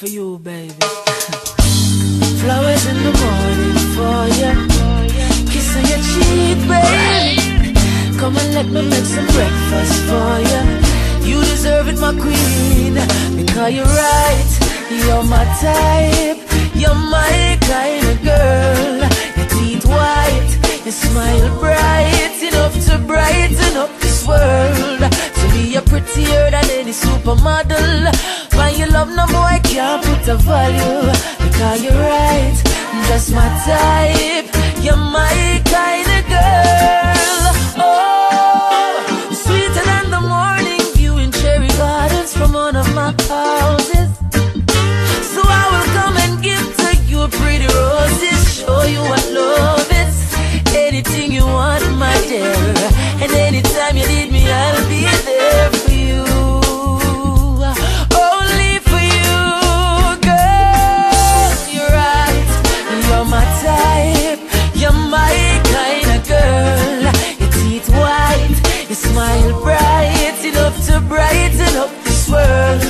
for you, baby. Flowers in the morning for you. Kiss on your cheek, baby. Come and let me make some breakfast for you. You deserve it, my queen. Because you're right. You're my type. You're my kind of girl. Your teeth white. Your smile bright. Enough to brighten up world. To be a prettier than any supermodel. Find your love, no more, I can't put a value. Because you're right. Just my type. You're my kind of girl. Anytime you need me, I'll be there for you. Only for you, girl. You're right. You're my type. You're my kind of girl. Your teeth white, your smile bright enough to brighten up this world.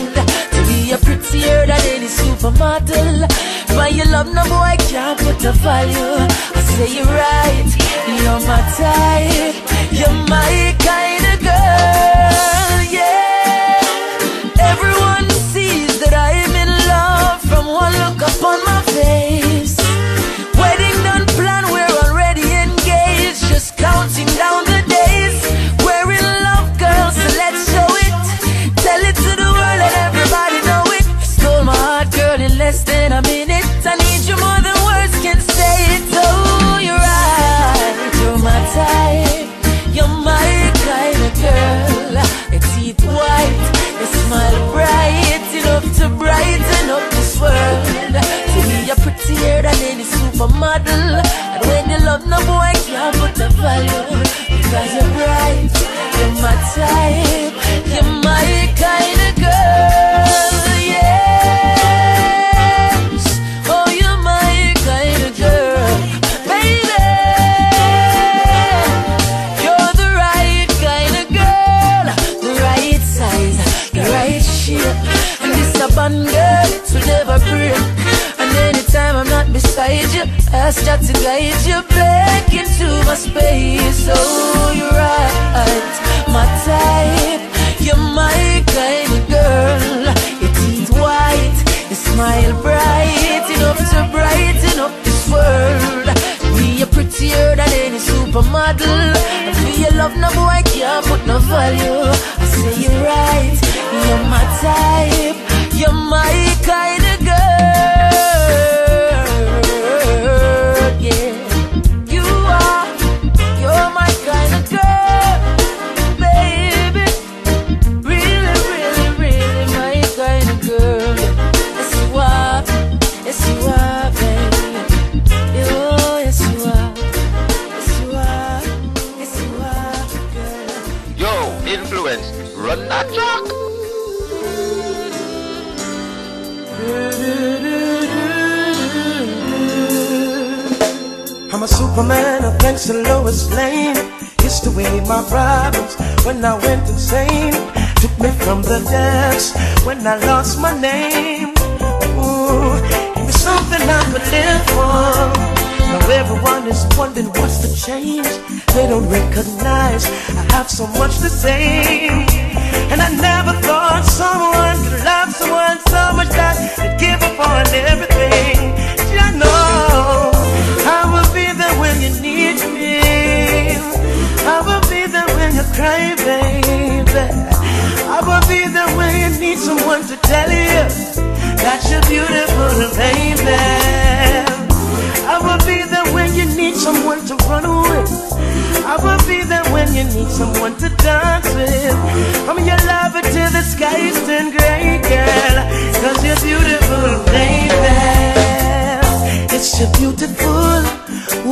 To be a prettier than any supermodel. But your love, no boy can't put a value. Say you're right. You're my type. You're my kind of girl. World. To be a prettier than any supermodel. And when you love no boy can't put the value. Because you're bright, you're my type, you're my kind beside you, ask God to guide you back into my space. Oh, you're right, my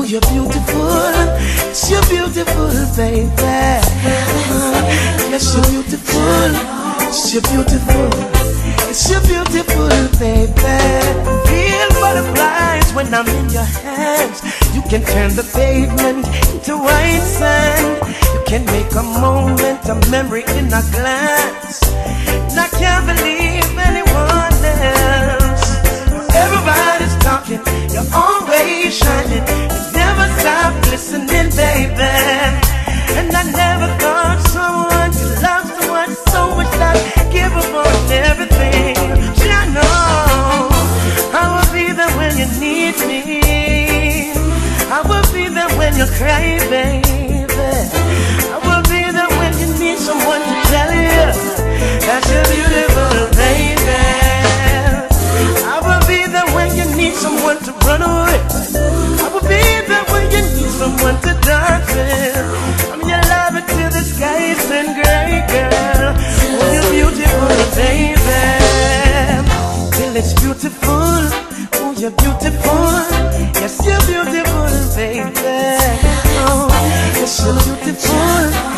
you're beautiful. Yes, you're beautiful, baby. Uh-huh. Yes, you're beautiful. Yes, you're beautiful. Yes, you're beautiful, baby. Feel butterflies when I'm in your hands. You can turn the pavement into white sand. You can make a moment a memory in a glance. And I can't believe anyone else. Everybody's talking. You're always shining listening, baby. And I never thought someone to love someone so much that give up on everything. But I know I will be there when you need me. I will be there when you're craving. Beautiful. Yes, you're beautiful, baby. Oh, you're beautiful.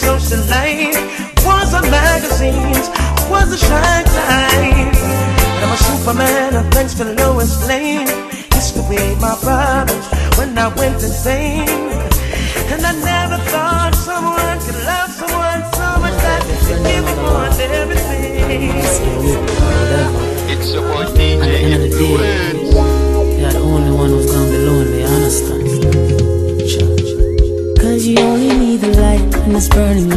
The life was on magazines, was a shine time. I'm a superman, thanks to Lois Lane. Used to be my problems when I went insane. Burning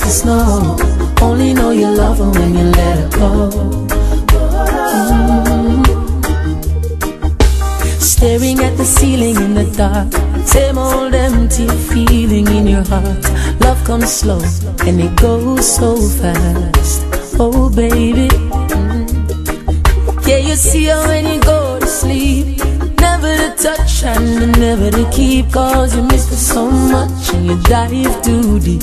to snow. Only know you love her when you let her go. Mm. Staring at the ceiling in the dark. Same old empty feeling in your heart. Love comes slow and it goes so fast. Oh, baby. Mm. Yeah, you see her when you go to sleep. Never to touch and never to keep. Cause you miss her so much and you dive too deep.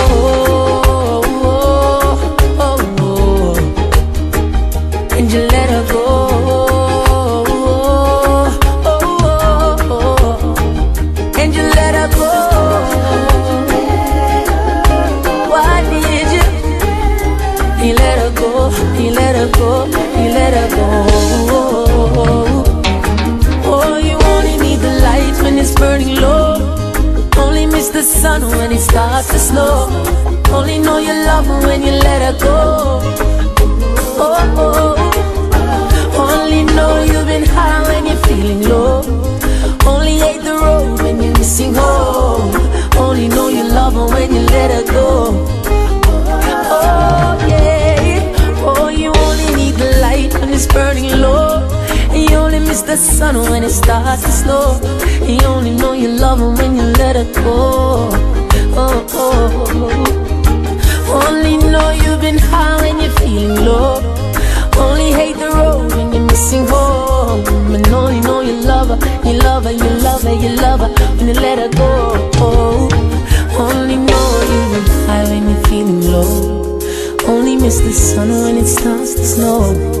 Burning low. Only miss the sun when it starts to snow. Only know you love her when you let her go. Oh, oh. Only know you've been high when you're feeling low. Only hate the road when you're missing home. Only know you love her when you let her go. Oh yeah. Oh, you only need the light when it's burning low. Miss the sun when it starts to snow. And you only know you love her when you let her go. Oh, oh, oh. Only know you've been high when you're feeling low. Only hate the road when you're missing home. And only know you love her, you love her, you love her, you love her when you let her go. Oh, only know you've been high when you're feeling low. Only miss the sun when it starts to snow.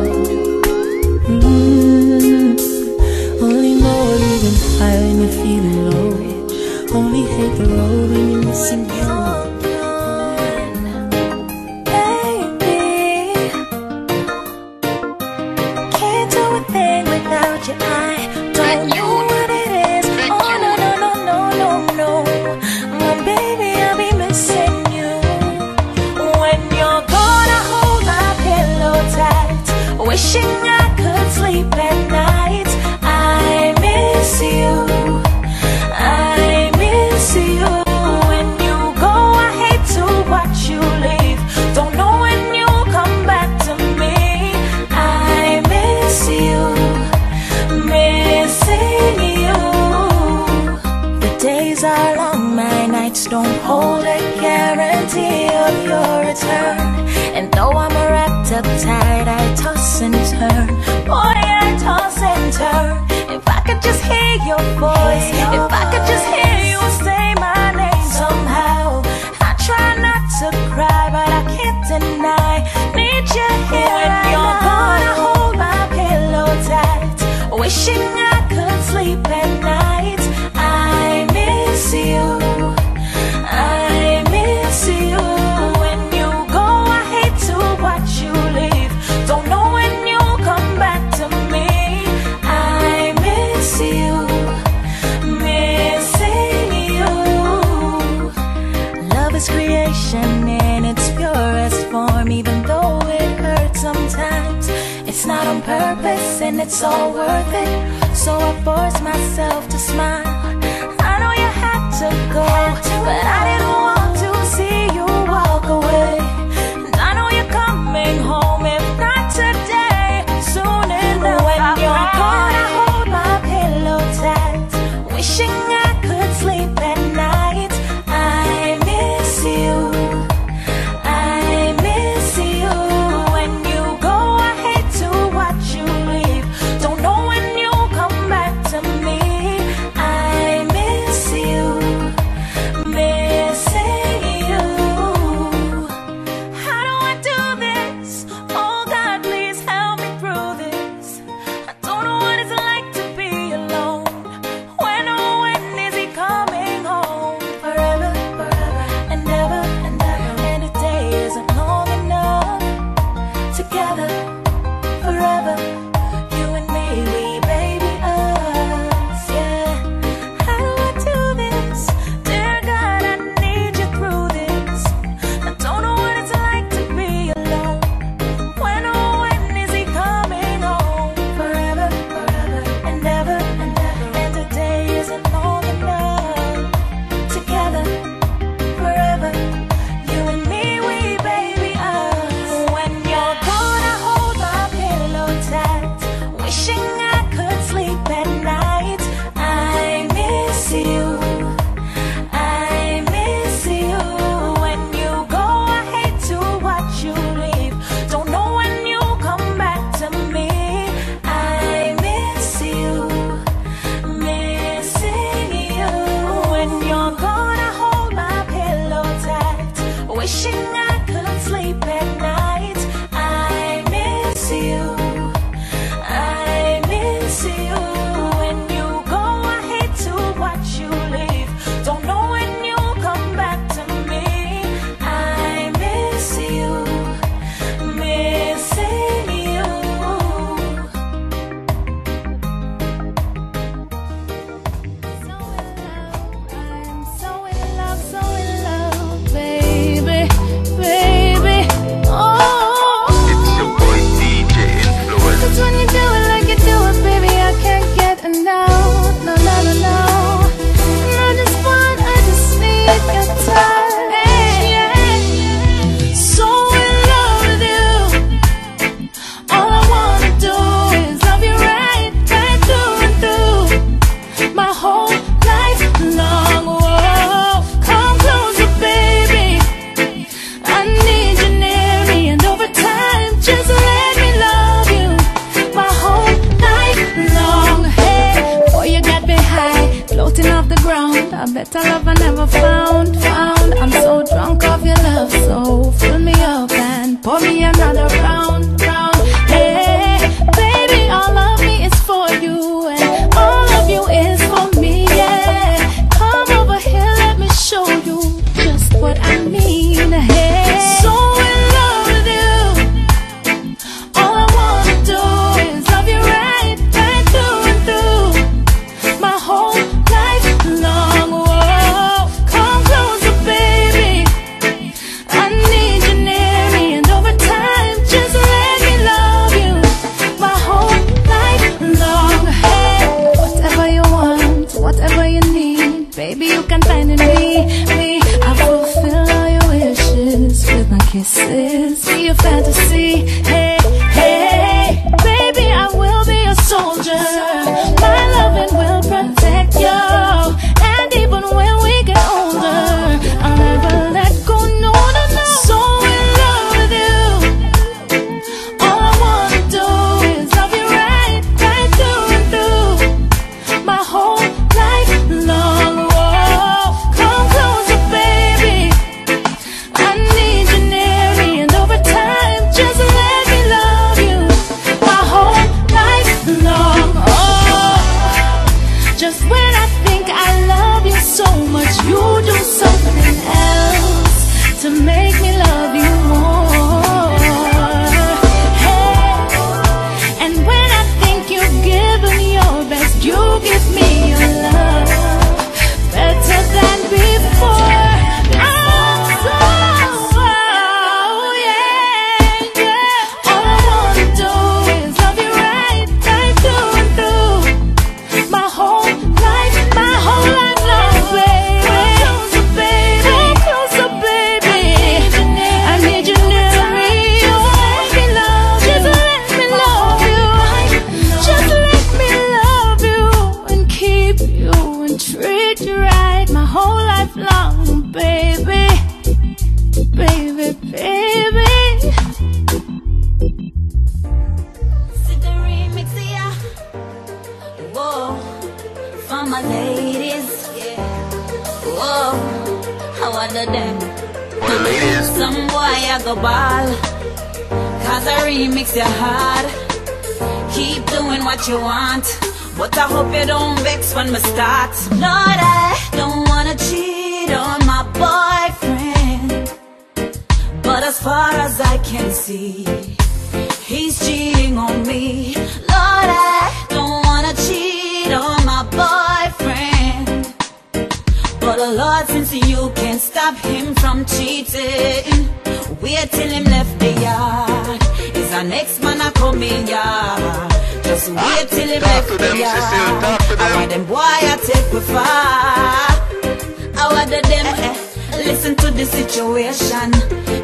The situation.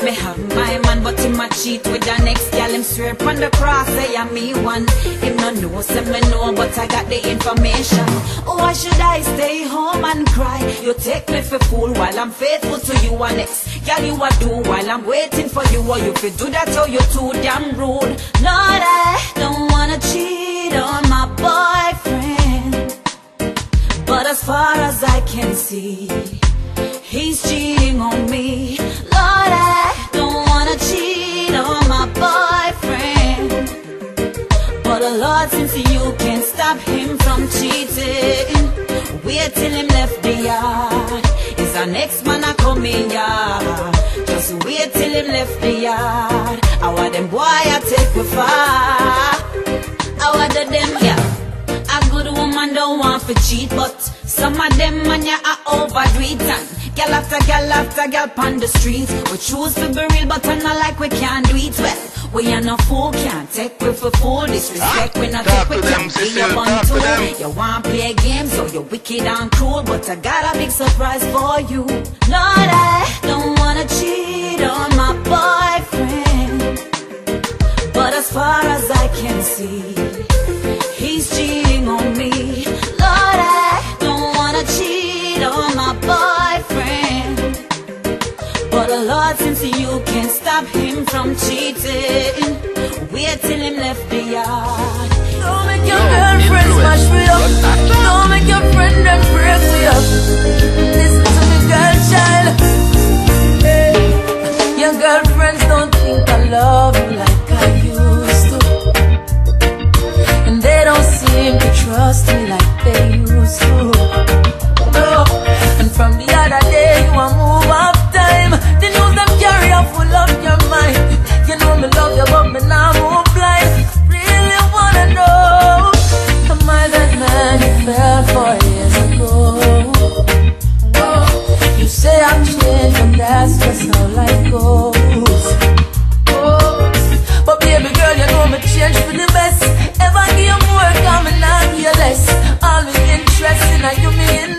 Me have my man, but him a cheat with the next gal. Him swear upon the cross, say I'm me one. Him no know, say me know, but I got the information. Oh, why should I stay home and cry? You take me for fool while I'm faithful to you and next gal you a do while I'm waiting for you. Or you fi do that, oh, or you too damn rude. Lord, I don't wanna cheat on my boyfriend. But as far as I can see, he's cheating on me. Lord, I don't wanna cheat on my boyfriend. But Lord, since you can't stop him from cheating, wait till him left the yard. Is our next man a coming yard? Just wait till him left the yard. I want them boy I take with far. I want them yeah. A good woman don't want to cheat, but some of them man ya are overdo it and Girl after girl after girl on the street We choose to be real but I'm not like we can't do it. Well We are no fool, can't take we for fool. Disrespect we not take we can't be Cecile, up on talk to tour. You want play games so you're wicked and cruel. But I got a big surprise for you. Lord I don't wanna cheat on my boyfriend. But as far as I can see He's cheating on me. On my boyfriend. But Lord, since you can't stop him from cheating, wait till him left the yard. Don't make your Yo, girlfriend smash. What's that? Don't make your friend them break for you. Listen to me, girl, child. Hey. Your girlfriends don't think I love you like I used to. And they don't seem to trust me like they used to. You know me love you, but me now move blind. Really wanna know. Am I that man you fell for years ago? You say I'm changed, but that's just how life goes. But baby girl, you know me change for the best. Ever give more, and not less. Always interested in you, me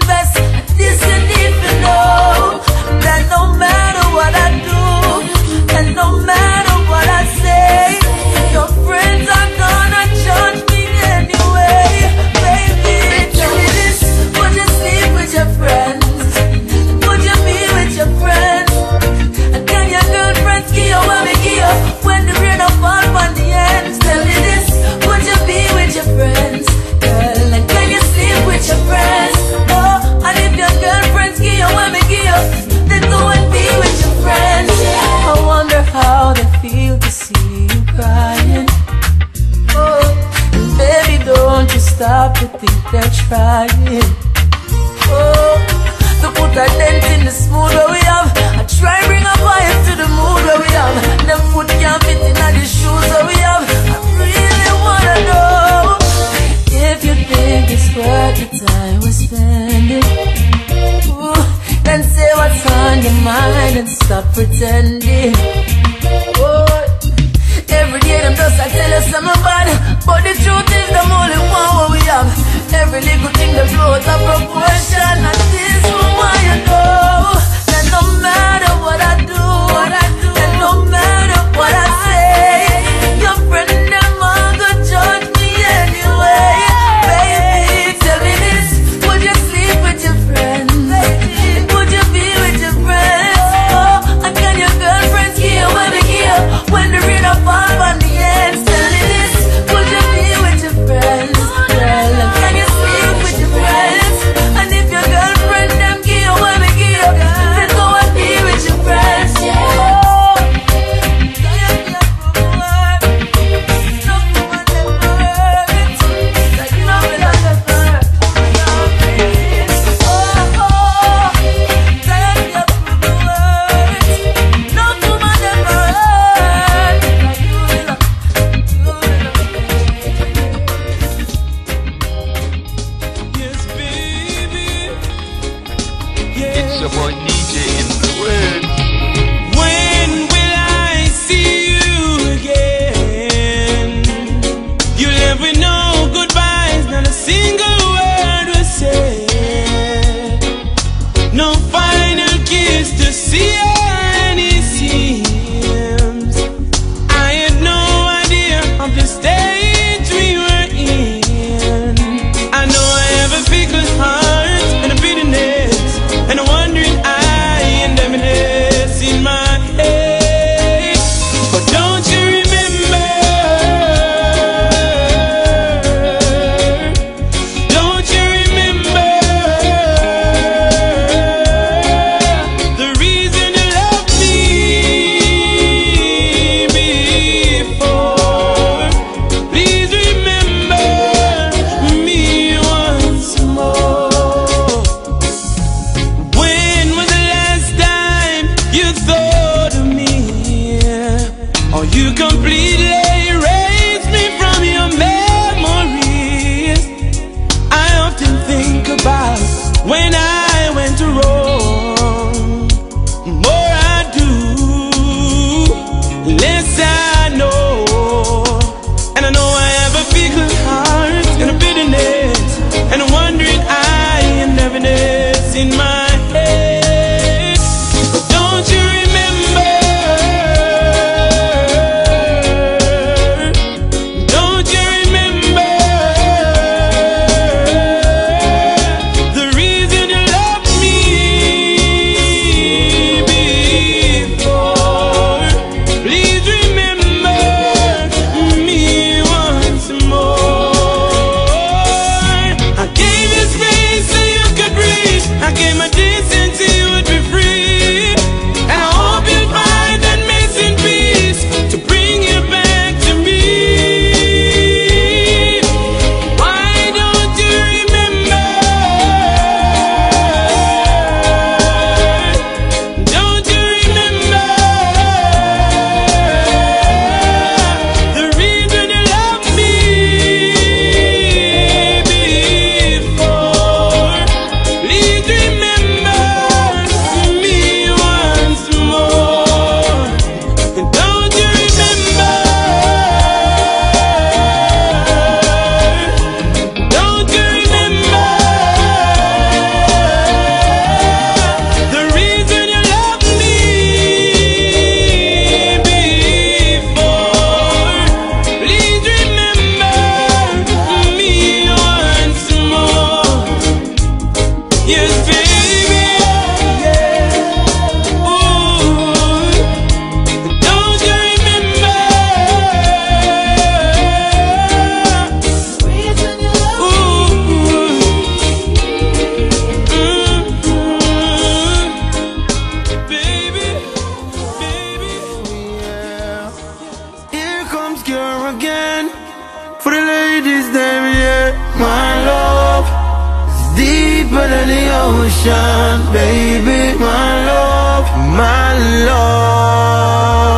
the ocean, baby. My love, my love.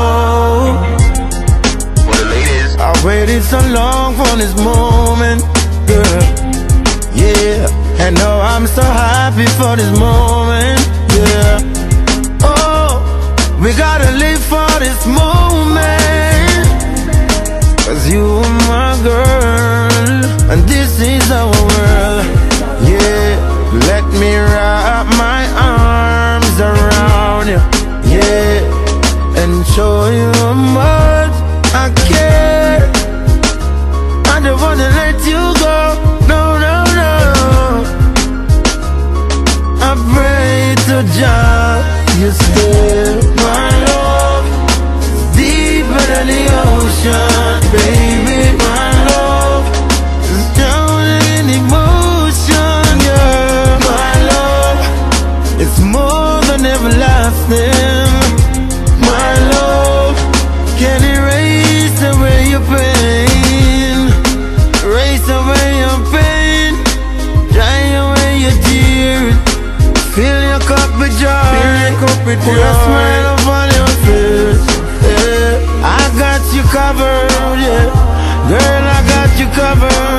For the ladies. I waited so long for this moment, girl. Yeah, and now I'm so happy for this moment, yeah. Oh, we gotta live for this moment. Cause you are my girl, and this is our world. Let me wrap my arms around you. Yeah, and show you how much I care. I don't wanna let you go. No, no, no. I pray to Jah, you still my love, deeper than the ocean, baby. Your cup with Put a smile upon your face. Yeah. I got you covered, yeah. Girl, I got you covered,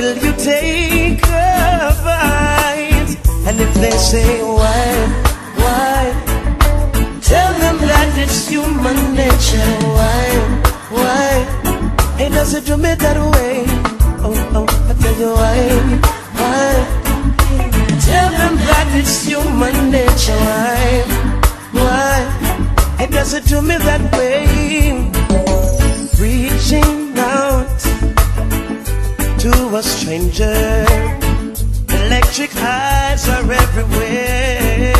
will you take a bite? And if they say why, why? Tell them that it's human nature. Why, why? It do me that way? Oh, oh, I tell you why, why? Tell them that it's human nature. Why, why? It doesn't do me that way? Reaching a stranger. Electric eyes are everywhere.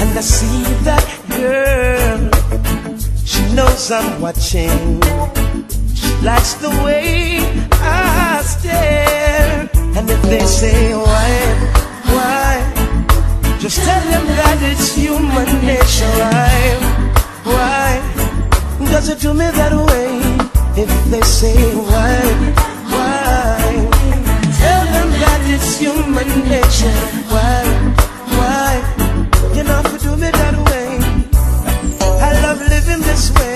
And I see that girl. She knows I'm watching. She likes the way I stare. And if they say why, why, just tell them that it's human nature. Why, why, does it do me that way? If they say why, it's human nature. Why, why, you know you do me that way. I love living this way.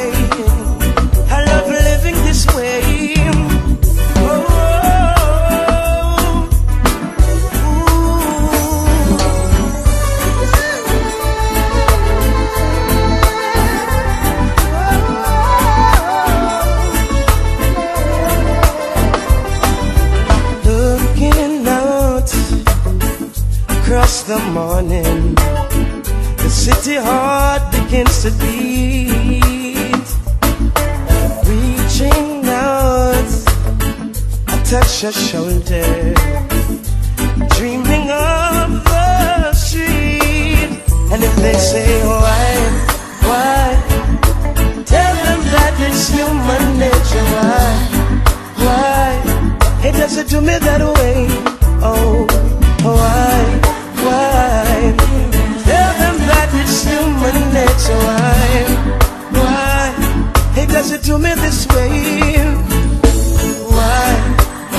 The morning, the city heart begins to beat. Reaching out, I touch your shoulder, dreaming of the street. And if they say why, why, tell them that it's human nature. Why, why? It doesn't do me that way. Oh, why, why? Tell them that it's human nature. Why, why? It doesn't do me this way. Why,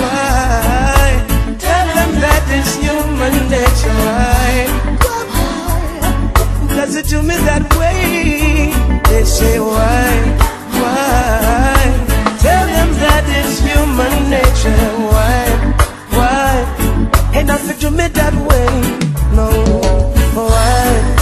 why? Tell them that it's human nature. Why, does it do me that way? They say why, why? Tell them that it's human nature. Why, why? Ain't nothing to me that way. No, why, why?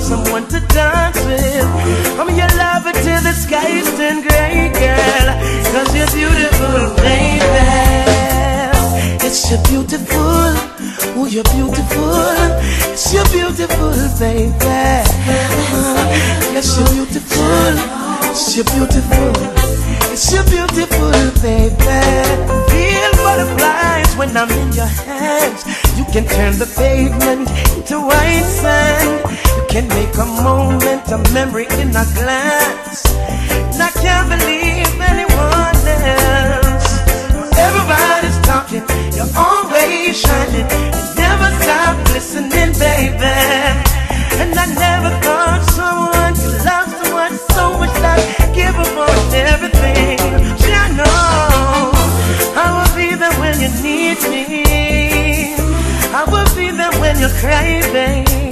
someone to dance with. I'm your lover till the skies turn gray, girl. Cause you're beautiful, baby. It's your beautiful, oh, you're beautiful. It's your beautiful, baby. Uh, yes, you're beautiful. It's your beautiful. It's your beautiful, baby. Feel butterflies when I'm in your hands. You can turn the pavement into white sand can make a moment a memory in a glance. And I can't believe anyone else. Everybody's talking, you're always shining. You never stop listening, baby. And I never thought someone could love someone so much that give up on everything. But I know I will be there when you need me. I will be there when you're baby.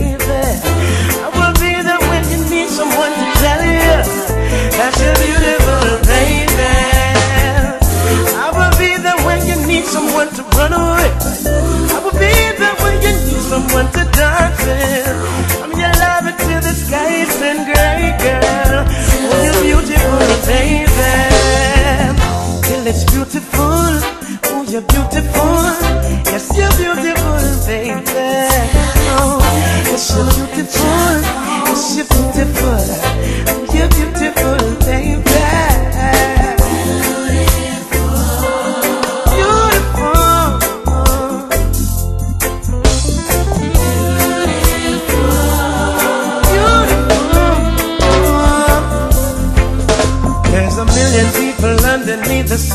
I'm your lover till the skies turn gray, girl. Oh, you're beautiful, it's beautiful. Oh, you're beautiful. Yes, you're beautiful, baby. Oh, you're beautiful.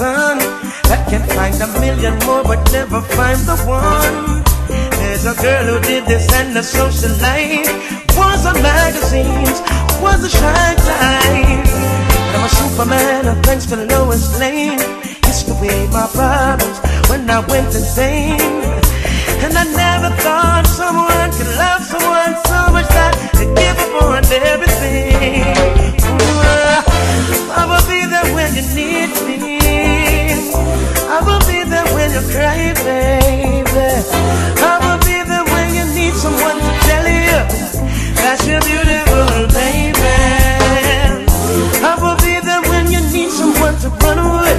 I that can find a million more but never find the one. There's a girl who did this and the socialite was on magazines, was a shy type. I'm a superman, and thanks to Lois Lane. It's the way my problems when I went insane. And I never thought someone could love someone so much that they give up on everything. I will be there when you need me. I will be there when you cry, baby. I will be there when you need someone to tell you that you're beautiful, baby. I will be there when you need someone to run away.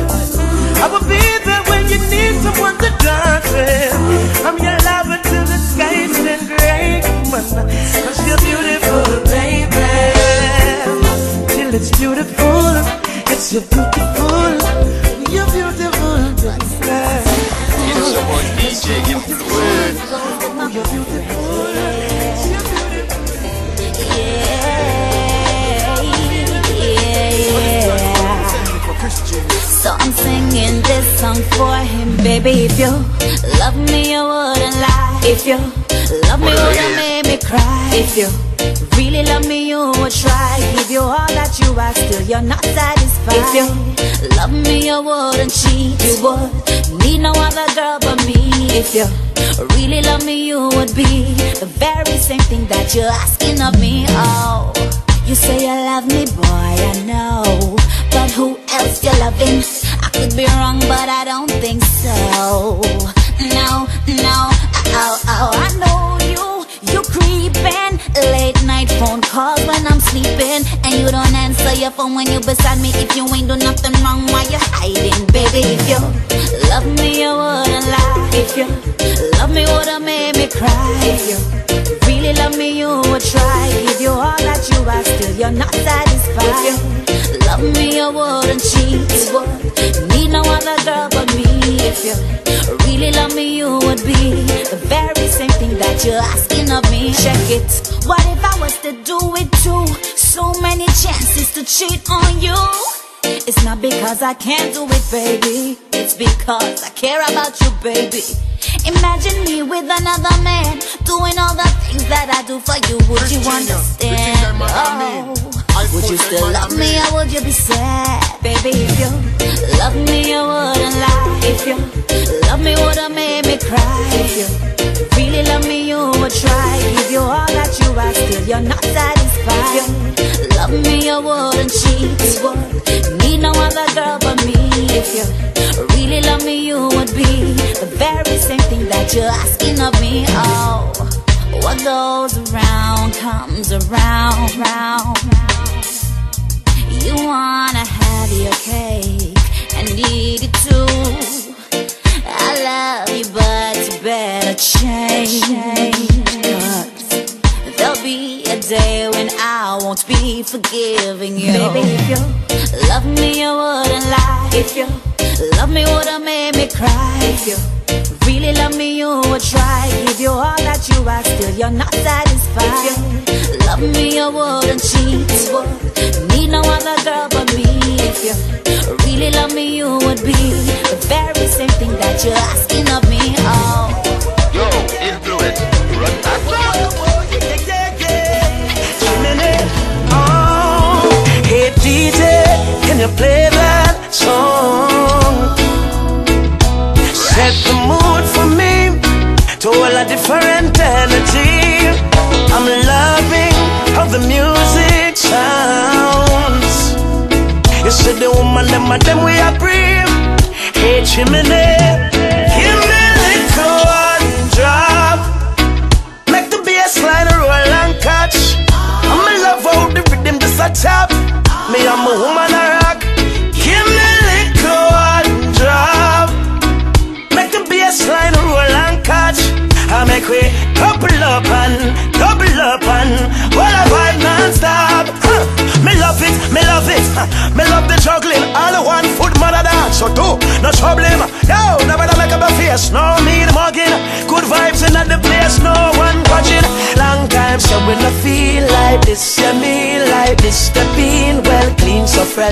I will be there when you need someone to dance with. I'm your lover till the skies turn gray. Cause you're beautiful, baby. Till it's beautiful. It's you're beautiful. So I'm singing this song for him, baby. If you love me, you wouldn't lie. If you love me, you wouldn't make me cry. If you really love me, you would try. Give you all that you ask, still you're not satisfied. If you love me, you wouldn't cheat. You would need no other girl but me. If you really love me, you would be the very same thing that you're asking of me. Oh. You say you love me, boy, I know. But who else you loving? I could be wrong, but I don't think so. No, no, oh, oh, I know you. You creeping. Late night phone calls when I'm sleeping. And you don't answer your phone when you're beside me. If you ain't do nothing wrong, why you hiding, baby? If you love me, you wouldn't lie. If you love me, would've made me cry. If you really love me, you would try. Give you all that you ask, still you're not satisfied. If you love me, you wouldn't cheat. You would need no other girl but me. If you really love me, you would be the very same thing that you're asking of me. Check it. What if I was to do it too? So many chances to cheat on you. It's not because I can't do it, baby. It's because I care about you, baby. Imagine me with another man doing all the things that I do for you. Would you understand? Oh. Would you still love me or would you be sad? Baby, if you love me, you wouldn't lie. If you love me, would've made me cry. If you really love me, you would try. Give you all that you ask, still you're not satisfied. If you love me, you wouldn't cheat. You would need no other girl but me. If you really love me, you would be the very same thing that you're asking of me. Oh, what goes around comes around, round. You wanna have your cake and eat it too. I love you, but you better change. 'Cause there'll be day when I won't be forgiving you. Baby, if you love me, you wouldn't lie. If you love me, would've made me cry. If you really love me, you would try. Give you all that you ask, still you're not satisfied. If you love me, you wouldn't cheat. Would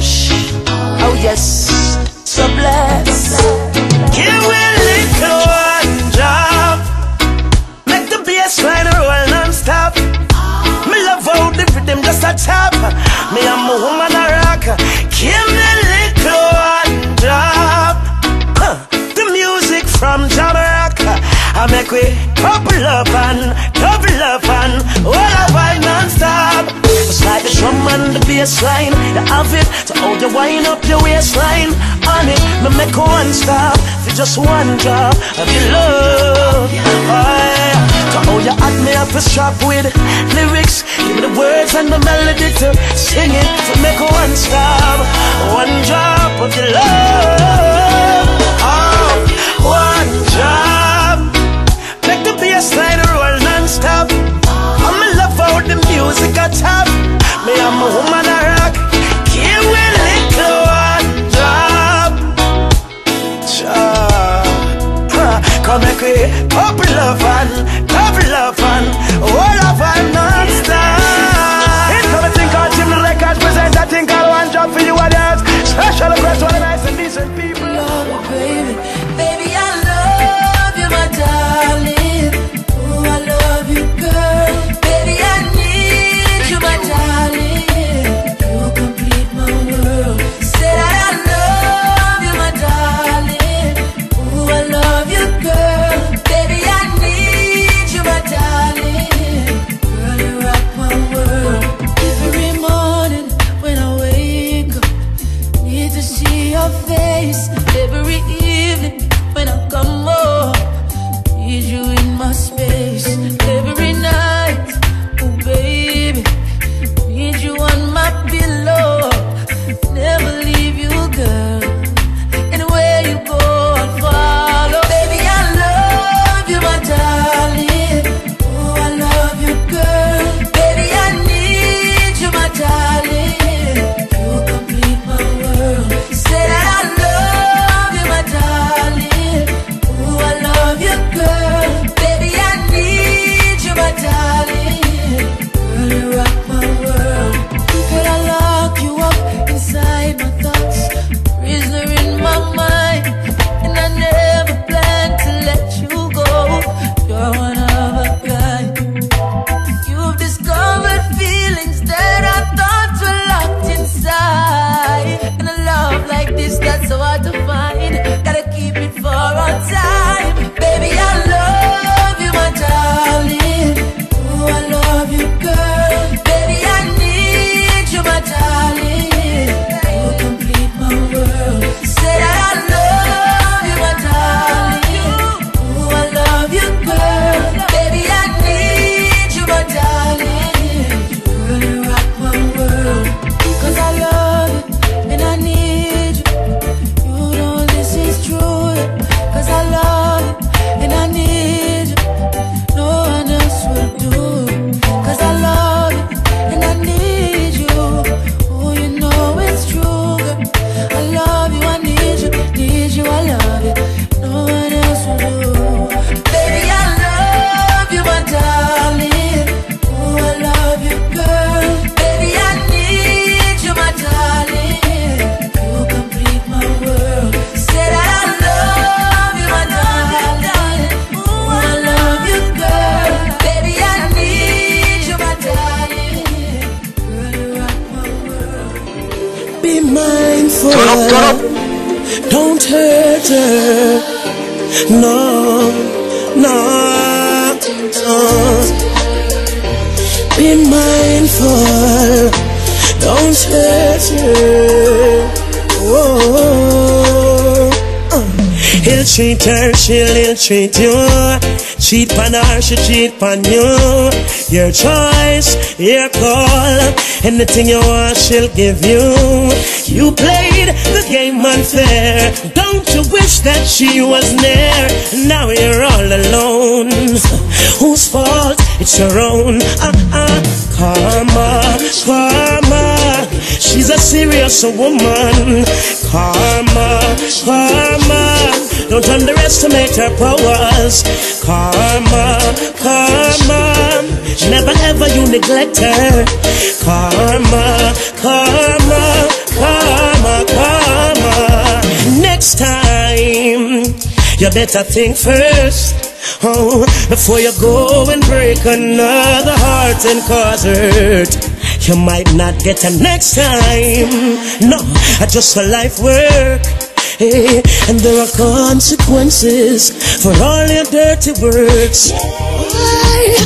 clean, just one drop of your love. oh yeah. Cause all you had me up a shop with lyrics. Give me the words and the melody to sing it. To make one stop, one drop of your love. Oh, one drop. Make the bass slide roll non-stop. I'm in love how the music I tough. Me, I'm a woman. So make we up love and Up love and All of and non-stop. It's not a thing called Jim Records Presents a thing called One Job for You audience. Special request to all the nice and decent people. Lord, baby. No, no, no. Be mindful, don't hurt you. Oh. Uh. He'll treat her, she'll he'll treat you. Cheat on her, she cheat on you. Your choice, your call. Anything you want, she'll give you. You play played the game unfair. Don't you wish that she was near? Now you're all alone. Whose fault? It's your own. Uh uh. Karma, karma. She's a serious woman. Karma, karma. Don't underestimate her powers. Karma, karma. Never ever you neglect her. Karma, karma, karma next time, you better think first. Oh, before you go and break another heart and cause hurt. You might not get a next time. No, just a life work. Hey, and there are consequences for all your dirty words. Why?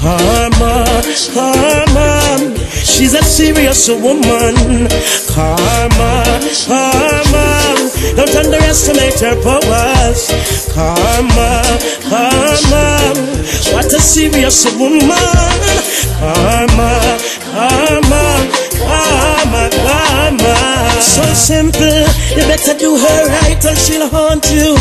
Karma, karma, she's a serious woman. Karma, karma. Don't underestimate her powers. Karma, karma. What a serious woman. Karma, karma, karma, karma. So simple, you better do her right or she'll haunt you.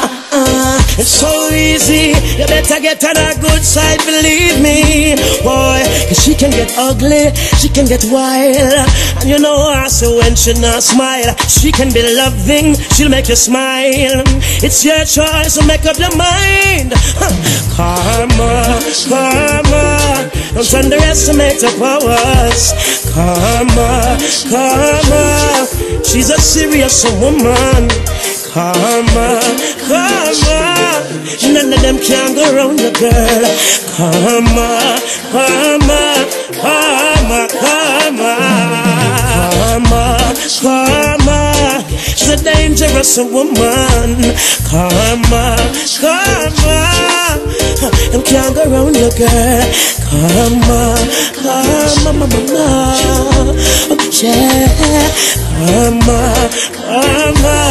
Ah, Uh-uh. It's so easy, you better get on her good side, believe me. Boy, 'cause she can get ugly, she can get wild. And you know I so when she not smile, she can be loving, she'll make you smile. It's your choice, so make up your mind. Huh. Karma, karma, don't underestimate her powers. Karma, karma, she's a serious woman. Karma, karma, none of them can go around the girl. Karma, karma, karma, karma, karma, karma. She's a dangerous woman. Karma, karma, them can't go around the girl. Karma, karma, mama, mama. Oh, yeah. Karma, karma, karma,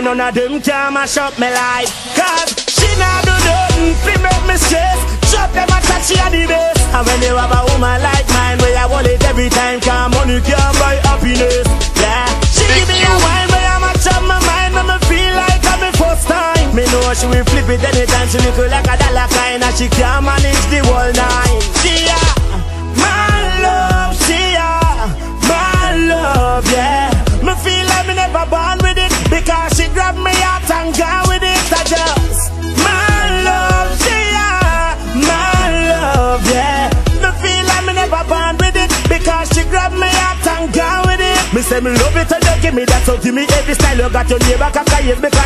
none of them can mash up my life.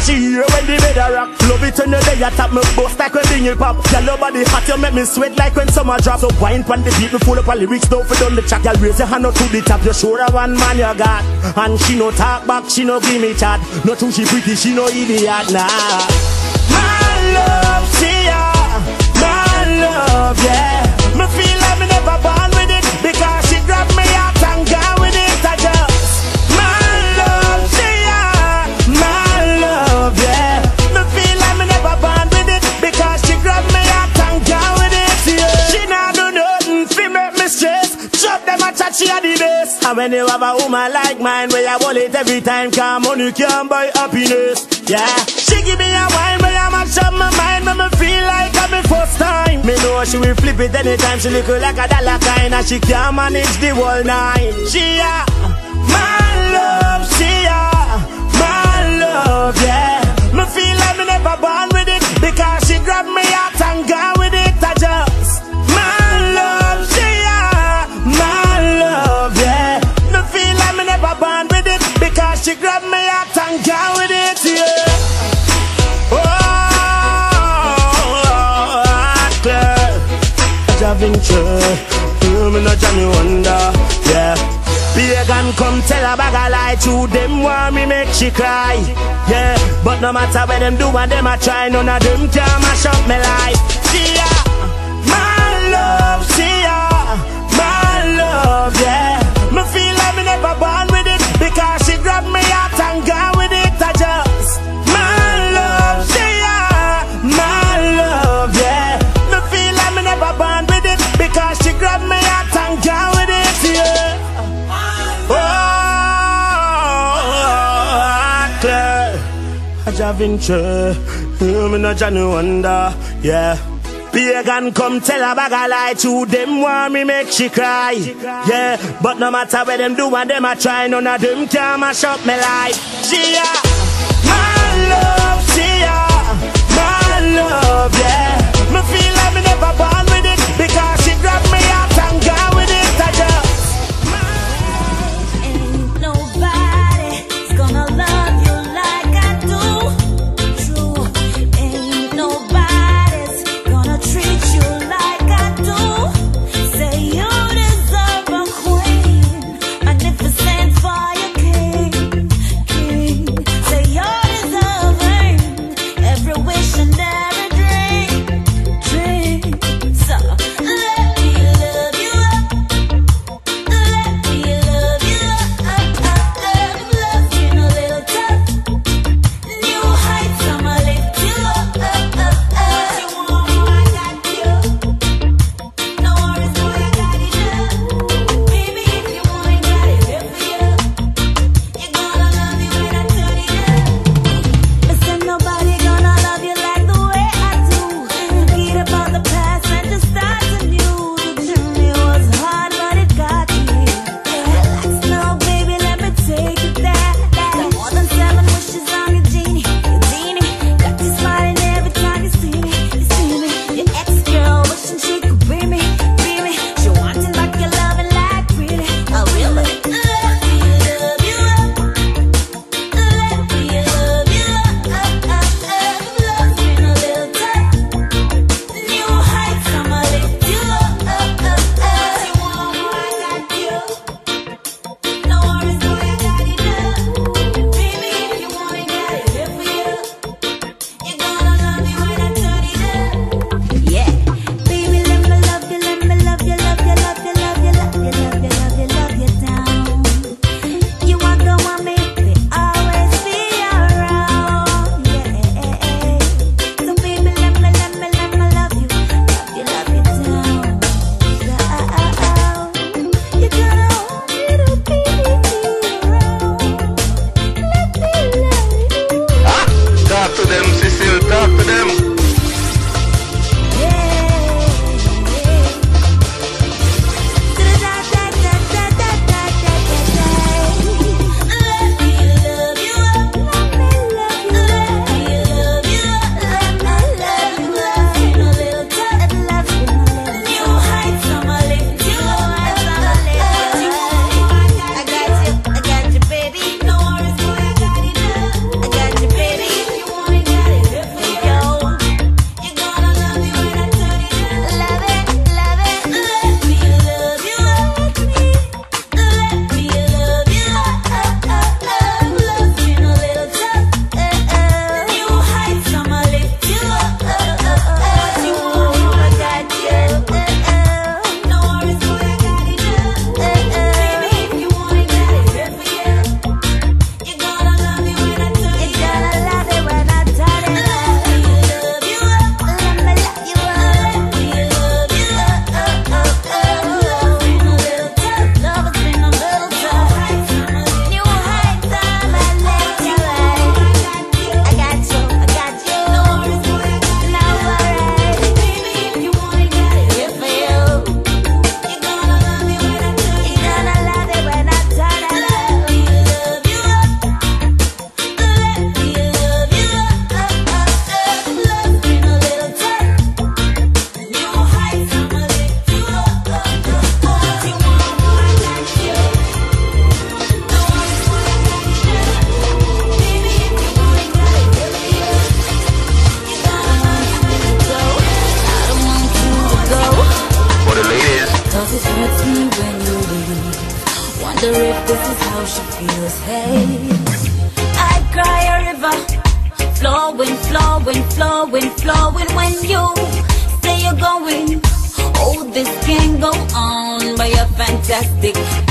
She hear when the bed a rock. Love it when you day a tap me bust like when a pop. Girl your body hot you make me sweat like when summer drops. So wine when the beat me full up all lyrics down for down the track. Girl raise your hand up to the top. You sure a one man you got? And she no talk back she no give me chat. No too she pretty she no idiot nah. My love she a My love yeah. And when you have a woman like mine, where you it every time, come on, you can buy happiness. Yeah, she give me a wine, where I match up my mind, when me feel like I'm in first time. Me know she will flip it anytime, she look like a dollar kind, and she can manage the whole nine. She a my love, she a my love, yeah. Me feel like me never born me wonder, yeah. Pagan come tell a bag of lie to them want me make she cry, yeah. But no matter where them do and them I try, none of them can mash up my life. See ya, my love, see ya, my love, yeah. Me feel like me never born with it because she grabbed me out and gone. I have venture, hmm, me no Johnny wonder, yeah. Pagan come tell a bag a lie to them want me make she cry, yeah. But no matter where them do and them a try, none of them can mash up my life. She my love, she my love, yeah.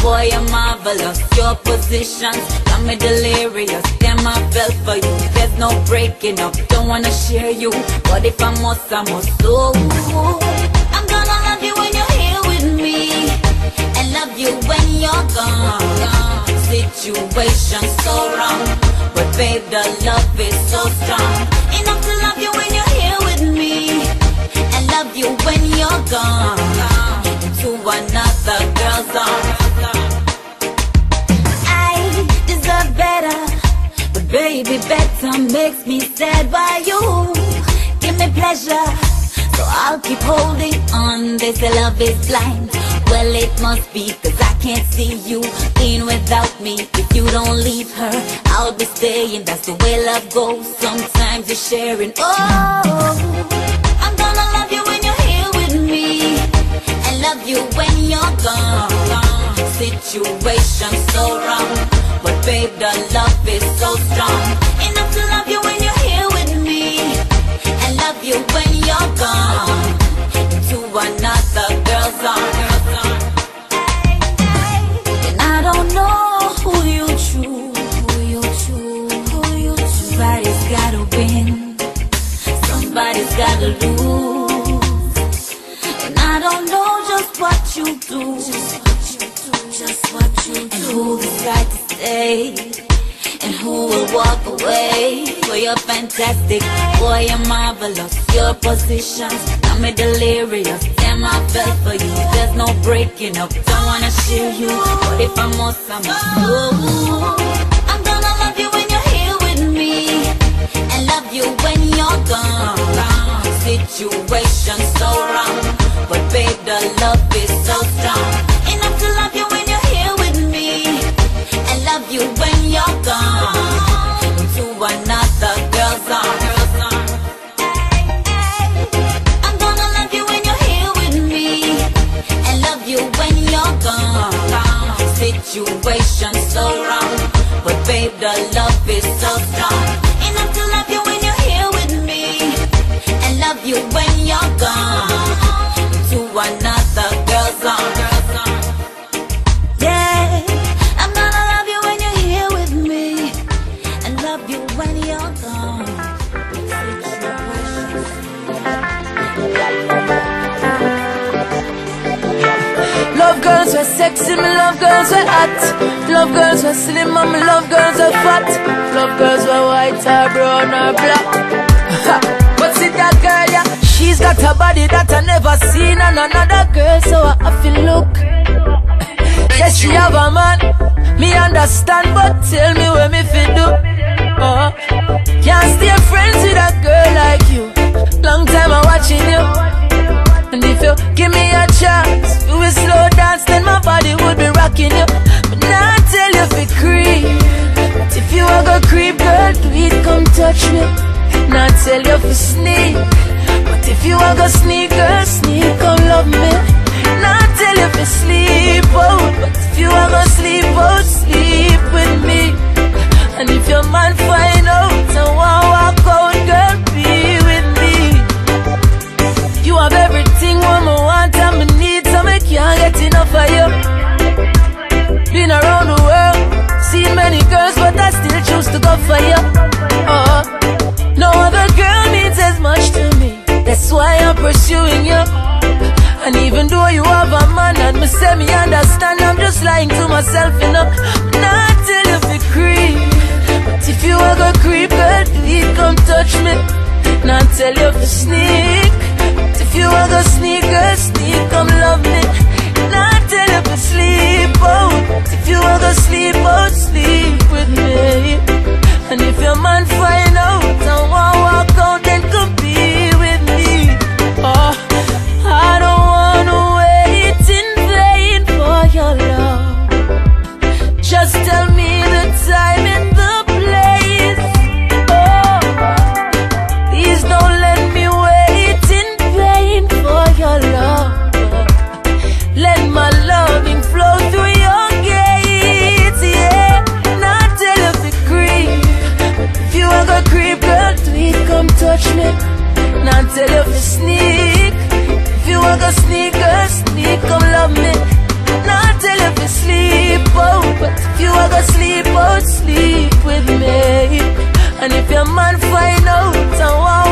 Boy, you're marvelous. Your positions got me delirious. Damn, I fell for you. There's no breaking up. Don't wanna share you, but if I must, I must. Oh, I'm gonna love you when you're here with me, and love you when you're gone. Situation so wrong, but babe, the love is so strong. Enough to love you when you're here with me and love you when you're gone I deserve better, but baby, better makes me sad by you. Give me pleasure, so I'll keep holding on. They say love is blind. Well, it must be, cause I can't see you in without me. If you don't leave her, I'll be staying. That's the way love goes. Sometimes you're sharing. Oh, I'm gonna love you love you when you're gone. Situation so wrong, but babe, the love is so strong. Enough to love you when you're here with me, and love you when you're gone. To another girl's arms. And I don't know who you choose, who you choose, who you choose. Somebody's gotta win, somebody's gotta lose. And I don't know just what you do, just what you do, just what you do. And who decide to stay, and who will walk away. Boy, you're fantastic, boy, you're marvelous. Your positions got me delirious. Damn, I fell for you. There's no breaking up. Don't wanna share you, but if I must, I must. Ooh, I'm gonna love you when you're here with me, and love you when you're gone. Situation so wrong, but babe, the love is so strong. Enough to love you when you're here with me, and love you when you're gone. To another girl's arms. I'm gonna love you when you're here with me, and love you when you're gone. Situation so wrong, but babe, the love is sexy, me love girls were hot. Love girls were slim, and me love girls were fat. Love girls were white or brown or black. but see that girl, yeah, she's got a body that I never seen on another girl, so I have to look. Yes, she have a man, me understand, but tell me what me fi do. Uh, can't stay friends with a girl like you. Long time I'm watching you. And if you give me a chance, you will slow dance, then my body would be rocking you. But now I tell you fi creep. But if you a go creep, girl, do it, come touch me. Now I tell you fi sneak. But if you a go sneak, girl, sneak, come love me. Now I tell you fi sleep out. But if you a go sleep out, sleep with me. And if your man find out, I want enough of you. Been around the world Seen many girls but I still choose to go for you. Oh. No other girl means as much to me. That's why I'm pursuing you. And even though you have a man And me say me understand I'm just lying to myself know. Not till you be creep. But if you are go creep girl Please come touch me. Not tell you to sneak. But if you want to sneak, girl, sneak, come love me. Not tell you to sleep out. If you want to sleep out, sleep with me. And if your man find out, I want walk sneak. If you want to sneak, girl, sneak, come love me. Now tell you if you sleep out, but if you want to sleep out, sleep with me. And if your man find out, I want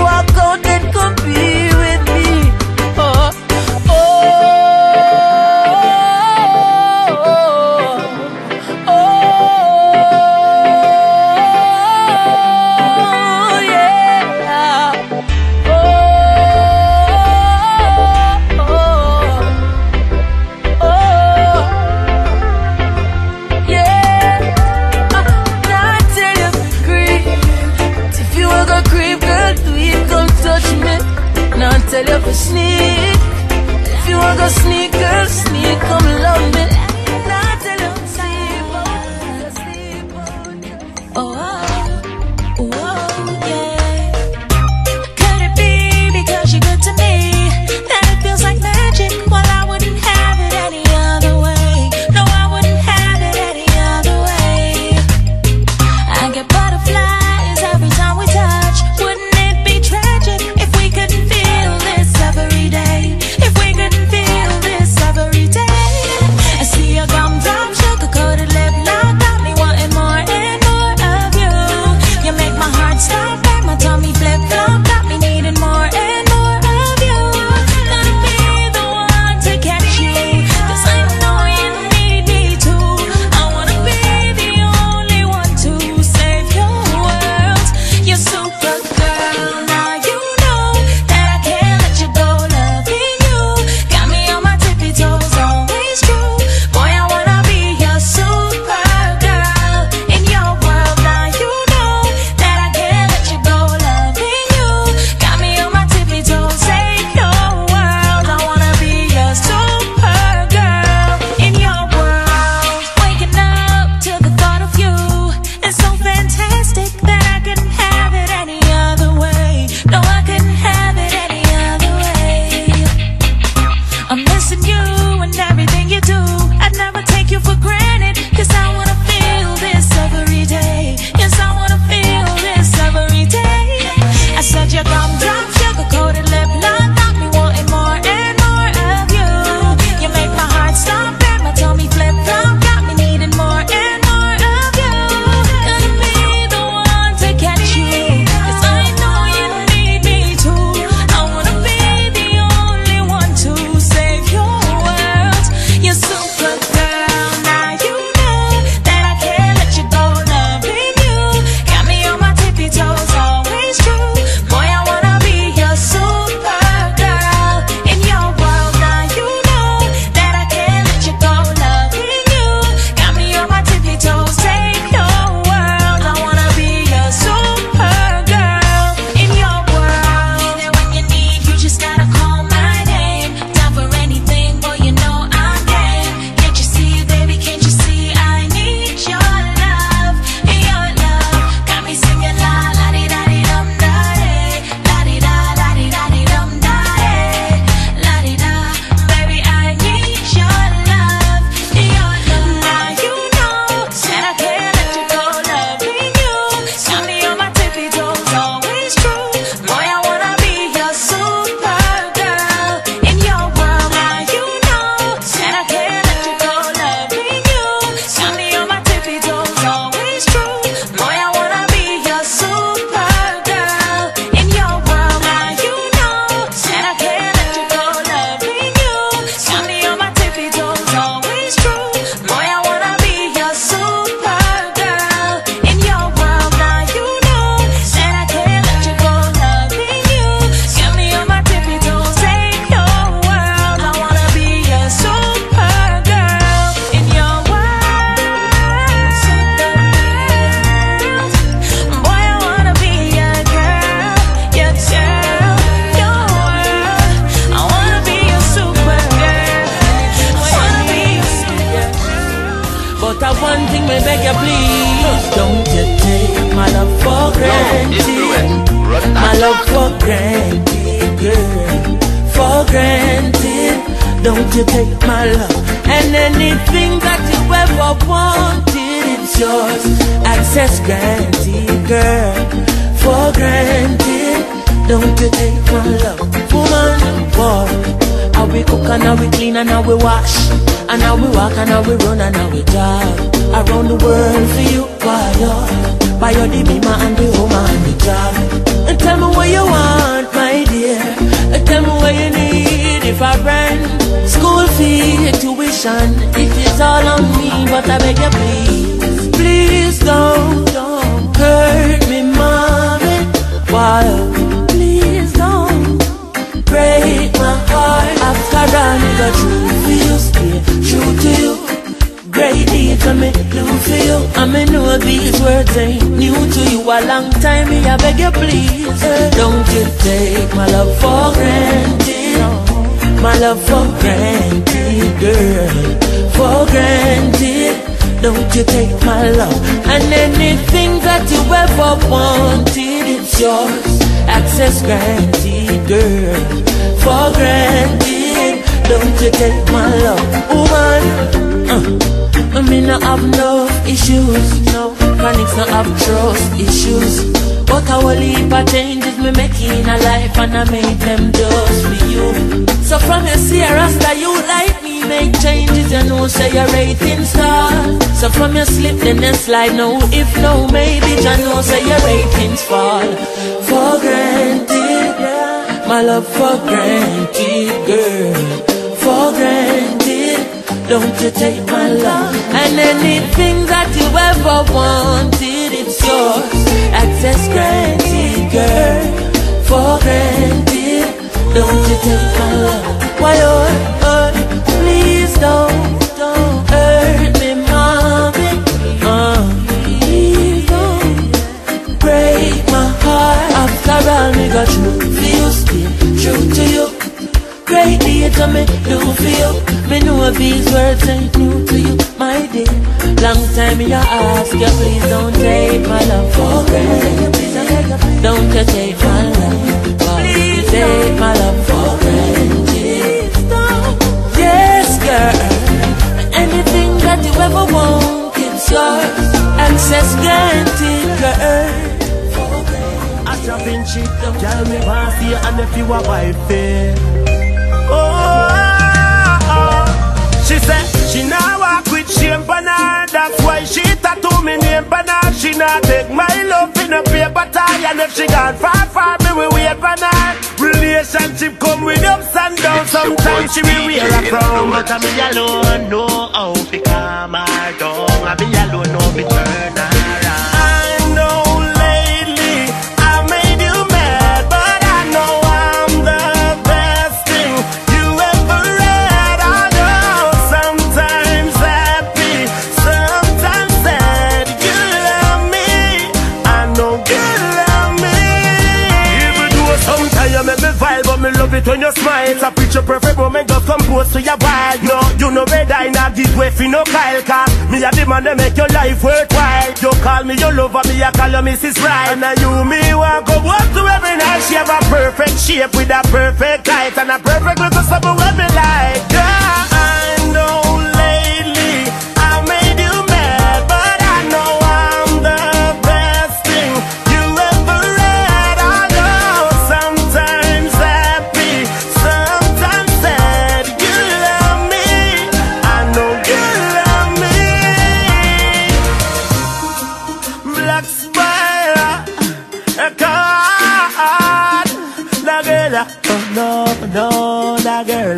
tuition It is all on me, but I beg you please Please don't, don't hurt me, mommy. Why, please don't break my heart. After all, nigga, true for you Stay true to you. Great deeds for me, do for you. I may know these words ain't new to you. A long time, me, I beg you please eh, Don't you take my love for granted My love for granted, girl. For granted. Don't you take my love? And anything that you ever wanted It's yours. Access granted, girl. For granted. Don't you take my love? Woman uh, I mean have no issues. No Chronics no have trust issues But I will leave a changes me making a life And I made them just for you. So from your a rasta you like me Make changes you know say your rating star. So from your slip then you slide No if no maybe you know say your ratings fall. For granted My love for granted girl. For granted Don't you take my love And anything that you ever wanted yours Access granted girl For granted Don't you take my love? Why oh, oh Please don't Don't hurt me mommy. Don't break my heart. After all me got you Stay true to you. Great deed to me do you Me know these words ain't new to you my dear. Long time me I ask you please don't take my love for granted. Don't you take my love Please take my love for granted. Yes girl. Anything that you ever want it's yours. Access granted girl. I in shit, girl me see you and if you a wife she now walk with shame her. That's why she tattoo me name her. She not take my love in a paper tie, and if she gone far, far, me we wait her. Relationship come with ups and downs. Sometimes she will wear a frown, but I me alone how to calm her down. I me alone know to turn for no Kyle car. Me a the man that make your life worthwhile. You call me your lover, me a call you Mrs. Right. And now you me want go walk to every night. She have a perfect shape with a perfect height and a perfect little something with me like.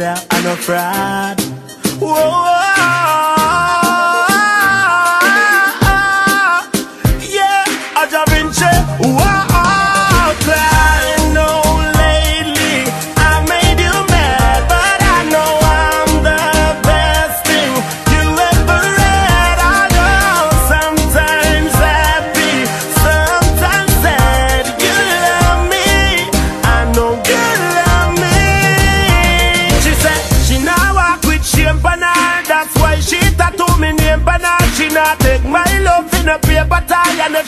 Uh, I'm no fraud.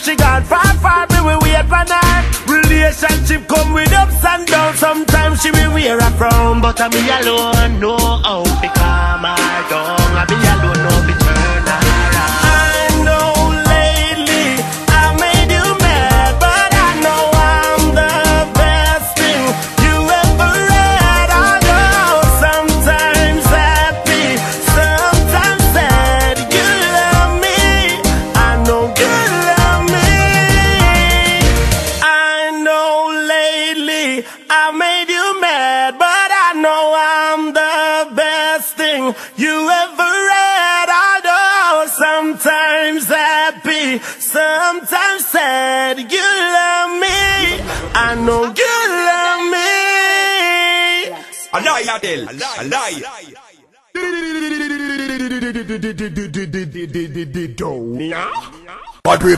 She gone far, far, me we wait for her. Relationship come with ups and downs. Sometimes she will wear a frown, but I'm me alone know how to calm her lie, Adele. A lie. What we